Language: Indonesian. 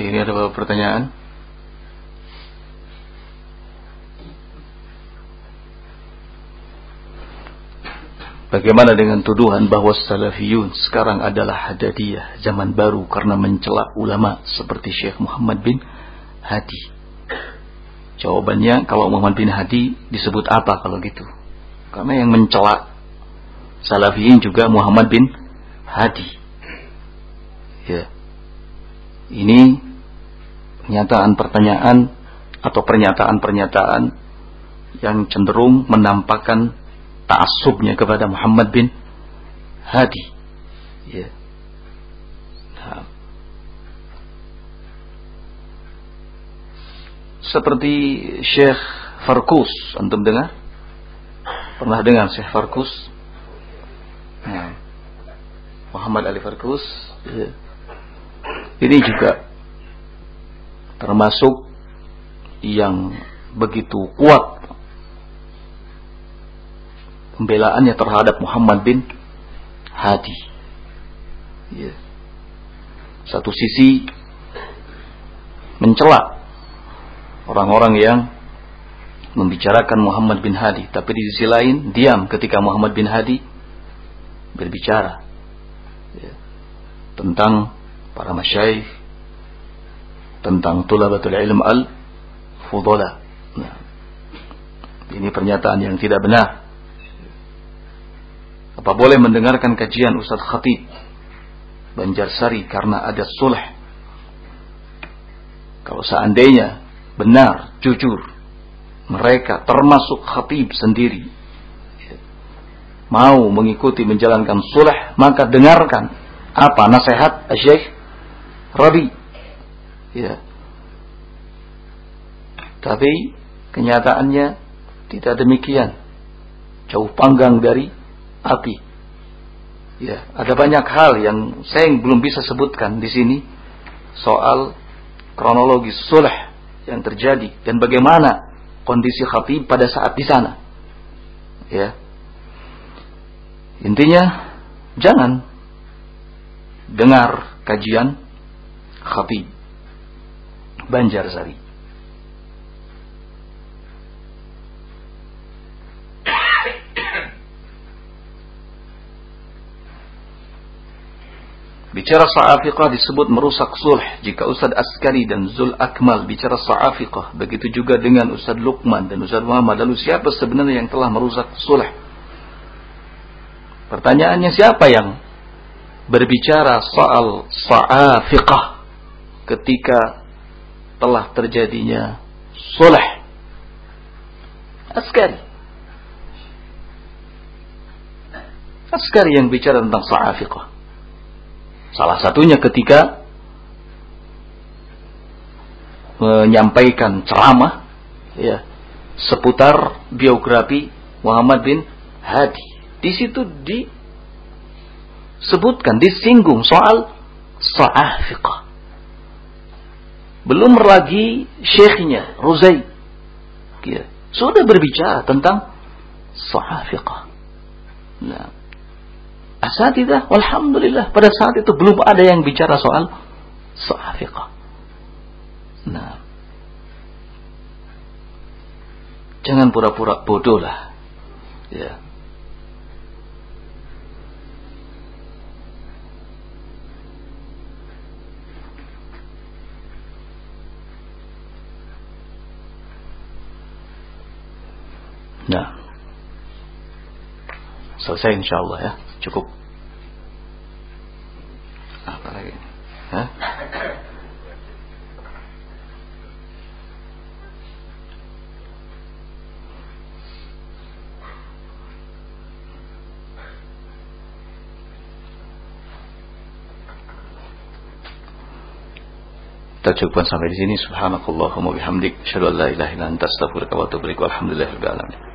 Ini ada beberapa pertanyaan. Bagaimana dengan tuduhan bahwa salafiyun sekarang adalah hadadiyah zaman baru karena mencela ulama seperti Syekh Muhammad bin Hadi? Jawabannya kalau Muhammad bin Hadi disebut apa kalau gitu? Karena yang mencela salafiyun juga Muhammad bin Hadi. Ya. Ini pernyataan pertanyaan atau pernyataan-pernyataan yang cenderung menampakkan ta'assubnya kepada Muhammad bin Hadi. Ya. Nah. Seperti Syekh Farkus, antum dengar? Pernah dengar Syekh Farkus? Nah. Muhammad Ali Farkus. Ya. Ini juga termasuk yang begitu kuat pembelaannya terhadap Muhammad bin Hadi. Ya. Satu sisi mencela orang-orang yang membicarakan Muhammad bin Hadi, tapi di sisi lain diam ketika Muhammad bin Hadi berbicara ya. tentang para masyaikh, tentang tulabatul ilm al fudala. Nah, ini pernyataan yang tidak benar. Apa boleh mendengarkan kajian Ustadz Khatib Banjarsari karena ada sulh. Kalau seandainya benar, jujur, mereka termasuk khatib sendiri mau mengikuti menjalankan sulh, maka dengarkan apa nasihat Syekh Rabi. Ya. Tapi kenyataannya tidak demikian. Jauh panggang dari api. Ya, ada banyak hal yang saya belum bisa sebutkan di sini soal kronologis sulh yang terjadi dan bagaimana kondisi khatib pada saat di sana. Ya. Intinya jangan dengar kajian khatib Banjarsari. Bicara sa'afiqah disebut merusak sulh jika Ustaz Askari dan Zul Akmal bicara sa'afiqah. Begitu juga dengan Ustaz Luqman dan Ustaz Muhammad. Lalu siapa sebenarnya yang telah merusak sulh? Pertanyaannya siapa yang berbicara soal sa'afiqah ketika telah terjadinya sulh? Askari. Askari yang bicara tentang sa'afiqah. Salah satunya ketika menyampaikan ceramah ya seputar biografi Muhammad bin Hadi. Di situ disebutkan, disinggung soal sa'afiqah. Belum lagi syekhnya Ruzai. Ya, sudah berbicara tentang sa'afiqah. Nah, asatidah walhamdulillah pada saat itu belum ada yang bicara soal fiqh. Nah. Jangan pura-pura bodoh lah. Ya. Nah. Selesai insyaallah ya. Cukup. Apa lagi? Hah? Kita cukupkan sampai di sini. Subhanakallahumma bihamdik. Asyhadu an la ilaha illa anta astaghfiruka wa atubu ilaik. Walhamdulillahirabbil alamin.